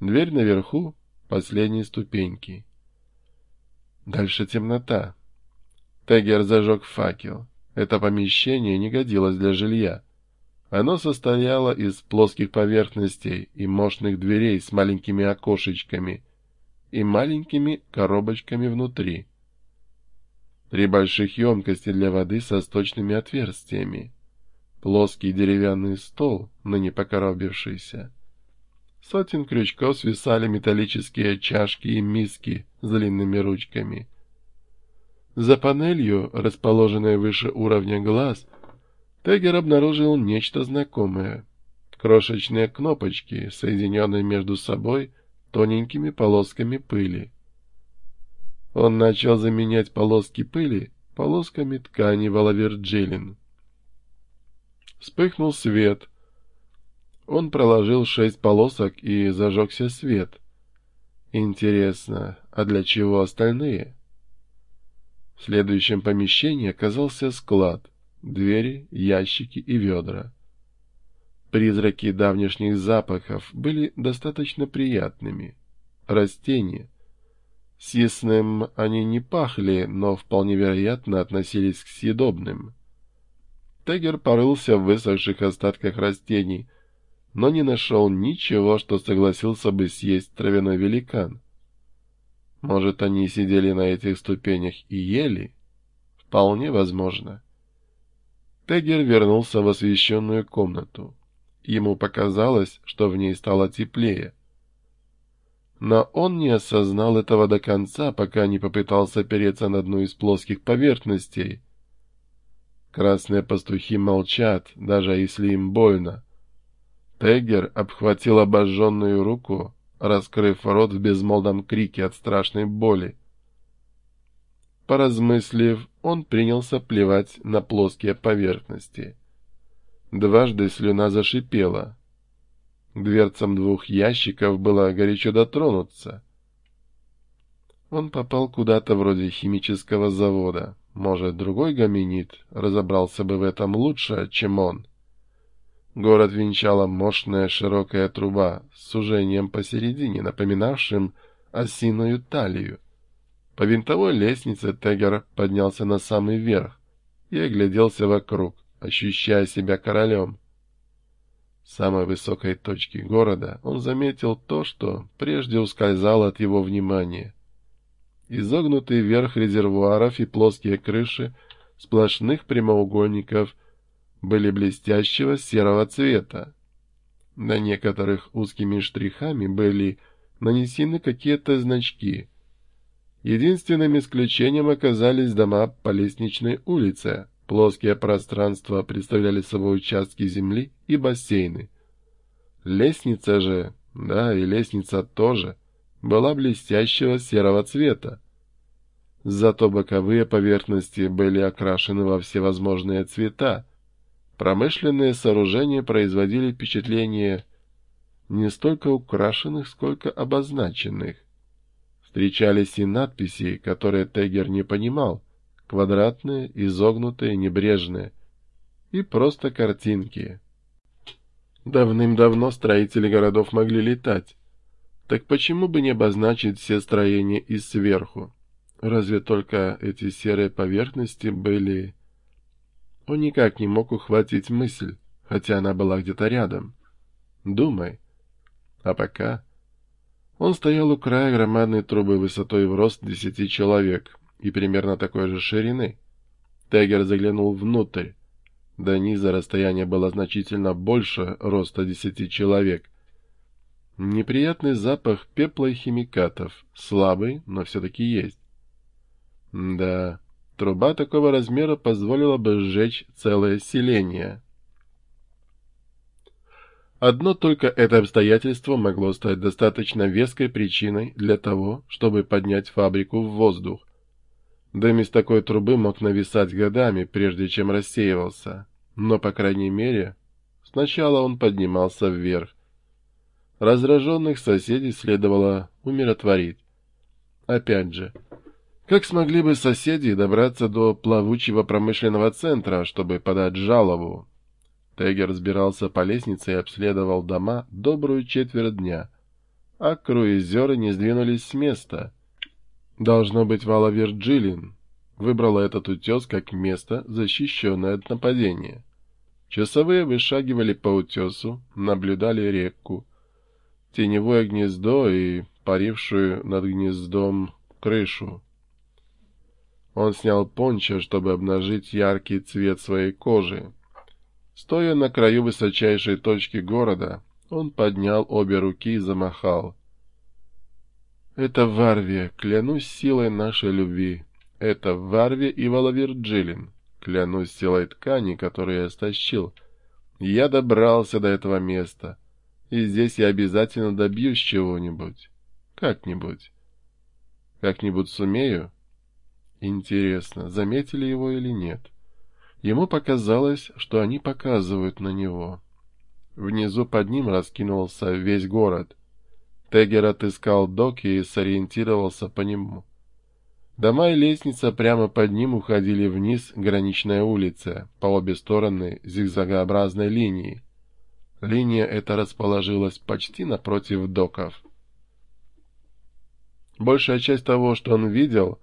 Дверь наверху, последние ступеньки. Дальше темнота. Тегер зажег факел. Это помещение не годилось для жилья. Оно состояло из плоских поверхностей и мощных дверей с маленькими окошечками и маленькими коробочками внутри. Три больших емкости для воды со сточными отверстиями. Плоский деревянный стол, ныне покоробившийся. Сотен крючков свисали металлические чашки и миски с длинными ручками — за панелью, расположенной выше уровня глаз, Тегер обнаружил нечто знакомое. Крошечные кнопочки, соединенные между собой тоненькими полосками пыли. Он начал заменять полоски пыли полосками ткани Валаверджилин. Вспыхнул свет. Он проложил шесть полосок и зажегся свет. Интересно, а для чего остальные? — в следующем помещении оказался склад, двери, ящики и ведра. Призраки давнешних запахов были достаточно приятными. Растения. Съестным они не пахли, но вполне вероятно относились к съедобным. Тегер порылся в высохших остатках растений, но не нашел ничего, что согласился бы съесть травяной великан. Может, они сидели на этих ступенях и ели? Вполне возможно. Тегер вернулся в освещенную комнату. Ему показалось, что в ней стало теплее. Но он не осознал этого до конца, пока не попытался опереться на одну из плоских поверхностей. Красные пастухи молчат, даже если им больно. Тегер обхватил обожженную руку, раскрыв рот в безмолвном крике от страшной боли. Поразмыслив, он принялся плевать на плоские поверхности. Дважды слюна зашипела. Дверцам двух ящиков было горячо дотронуться. Он попал куда-то вроде химического завода. Может, другой гоминид разобрался бы в этом лучше, чем он. Город венчала мощная широкая труба с сужением посередине, напоминавшим осиную талию. По винтовой лестнице Тегер поднялся на самый верх и огляделся вокруг, ощущая себя королем. С самой высокой точки города он заметил то, что прежде ускользало от его внимания. Изогнутый верх резервуаров и плоские крыши сплошных прямоугольников – были блестящего серого цвета. На некоторых узкими штрихами были нанесены какие-то значки. Единственным исключением оказались дома по лестничной улице. Плоские пространства представляли собой участки земли и бассейны. Лестница же, да, и лестница тоже, была блестящего серого цвета. Зато боковые поверхности были окрашены во всевозможные цвета, Промышленные сооружения производили впечатление не столько украшенных, сколько обозначенных. Встречались и надписи, которые Тегер не понимал, квадратные, изогнутые, небрежные, и просто картинки. Давным-давно строители городов могли летать. Так почему бы не обозначить все строения и сверху? Разве только эти серые поверхности были он никак не мог ухватить мысль, хотя она была где-то рядом. Думай. А пока... Он стоял у края громадной трубы высотой в рост десяти человек и примерно такой же ширины. Тегер заглянул внутрь. До низа расстояние было значительно больше роста десяти человек. Неприятный запах пепла и химикатов, слабый, но все-таки есть. Да, Труба такого размера позволила бы сжечь целое селение. Одно только это обстоятельство могло стать достаточно веской причиной для того, чтобы поднять фабрику в воздух. Дым из такой трубы мог нависать годами, прежде чем рассеивался, но, по крайней мере, сначала он поднимался вверх. Раздраженных соседей следовало умиротворить. Опять же, как смогли бы соседи добраться до плавучего промышленного центра, чтобы подать жалобу? Тегер разбирался по лестнице и обследовал дома добрую четверть дня. а круизеры не сдвинулись с места. Должно быть, Вала Вирджилин выбрала этот утес как место, защищенное от нападения. Часовые вышагивали по утесу, наблюдали реку, теневое гнездо и парившую над гнездом крышу. Он снял пончо, чтобы обнажить яркий цвет своей кожи. Стоя на краю высочайшей точки города, он поднял обе руки и замахал. «Это Варвия, клянусь силой нашей любви. Это Варвия и Валаверджилин, клянусь силой ткани, которую я стащил. Я добрался до этого места, и здесь я обязательно добьюсь чего-нибудь. Как-нибудь. Как-нибудь сумею?» Интересно, заметили его или нет? Ему показалось, что они показывают на него. Внизу под ним раскинулся весь город. Тегер отыскал доки и сориентировался по нему. Дома и лестница прямо под ним уходили вниз граничная улица, по обе стороны зигзагообразной линии. Линия эта расположилась почти напротив доков. Большая часть того, что он видел,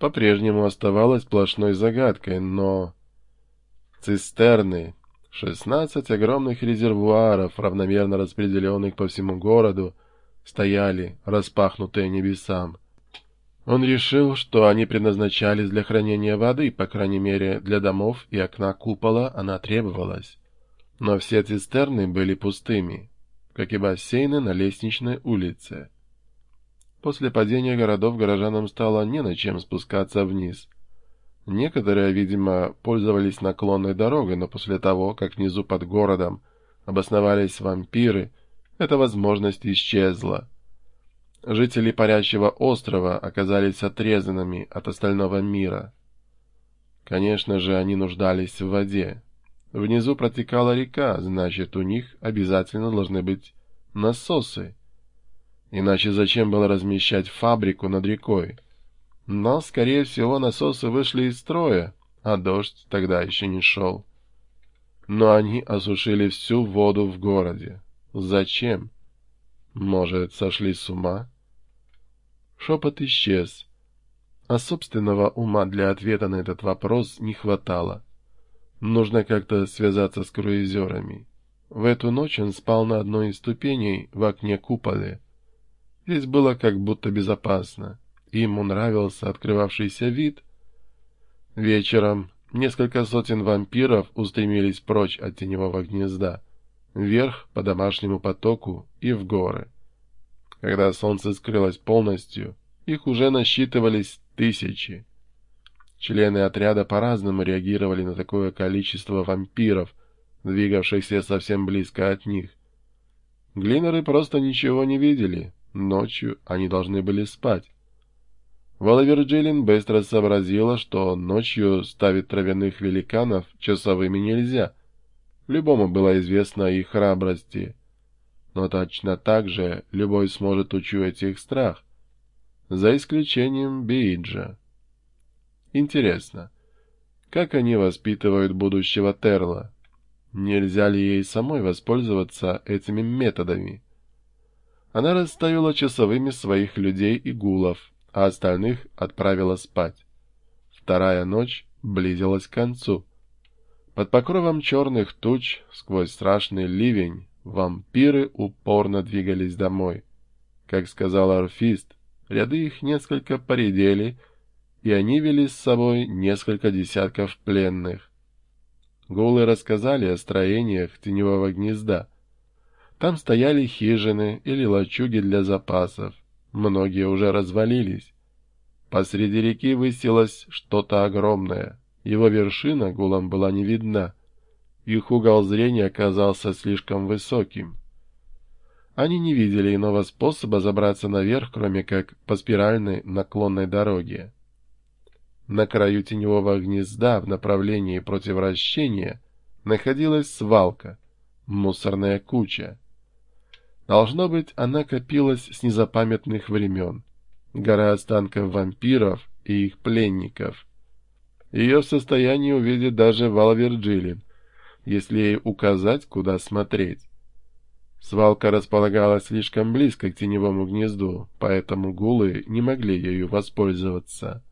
по-прежнему оставалась сплошной загадкой, но... Цистерны, шестнадцать огромных резервуаров, равномерно распределенных по всему городу, стояли, распахнутые небесам. Он решил, что они предназначались для хранения воды, по крайней мере, для домов и окна купола она требовалась. Но все цистерны были пустыми, как и бассейны на лестничной улице. После падения городов горожанам стало не на чем спускаться вниз. Некоторые, видимо, пользовались наклонной дорогой, но после того, как внизу под городом обосновались вампиры, эта возможность исчезла. Жители парящего острова оказались отрезанными от остального мира. Конечно же, они нуждались в воде. Внизу протекала река, значит, у них обязательно должны быть насосы. Иначе зачем было размещать фабрику над рекой? Но, скорее всего, насосы вышли из строя, а дождь тогда еще не шел. Но они осушили всю воду в городе. Зачем? Может, сошли с ума? Шепот исчез, а собственного ума для ответа на этот вопрос не хватало. Нужно как-то связаться с круизерами. В эту ночь он спал на одной из ступеней в окне куполе, Здесь было как будто безопасно. Ему нравился открывавшийся вид. Вечером несколько сотен вампиров устремились прочь от теневого гнезда, вверх по домашнему потоку и в горы. Когда солнце скрылось полностью, их уже насчитывались тысячи. Члены отряда по-разному реагировали на такое количество вампиров, двигавшихся совсем близко от них. Глинеры просто ничего не видели, Ночью они должны были спать. Вала Вирджилин быстро сообразила, что ночью ставить травяных великанов часовыми нельзя. Любому было известно их храбрости. Но точно так же любой сможет учуять их страх. За исключением Бииджа. Интересно, как они воспитывают будущего Терла? Нельзя ли ей самой воспользоваться этими методами? Она расставила часовыми своих людей и гулов, а остальных отправила спать. Вторая ночь близилась к концу. Под покровом черных туч, сквозь страшный ливень, вампиры упорно двигались домой. Как сказал орфист, ряды их несколько поредели, и они вели с собой несколько десятков пленных. Гулы рассказали о строениях теневого гнезда — там стояли хижины или лачуги для запасов. Многие уже развалились. Посреди реки высилось что-то огромное. Его вершина гулам была не видна. Их угол зрения оказался слишком высоким. Они не видели иного способа забраться наверх, кроме как по спиральной наклонной дороге. На краю теневого гнезда в направлении против вращения находилась свалка, мусорная куча. Должно быть, она копилась с незапамятных времен. Гора останков вампиров и их пленников. Ее в состоянии увидеть даже Валверджилин, если ей указать, куда смотреть. Свалка располагалась слишком близко к теневому гнезду, поэтому гулы не могли ею воспользоваться.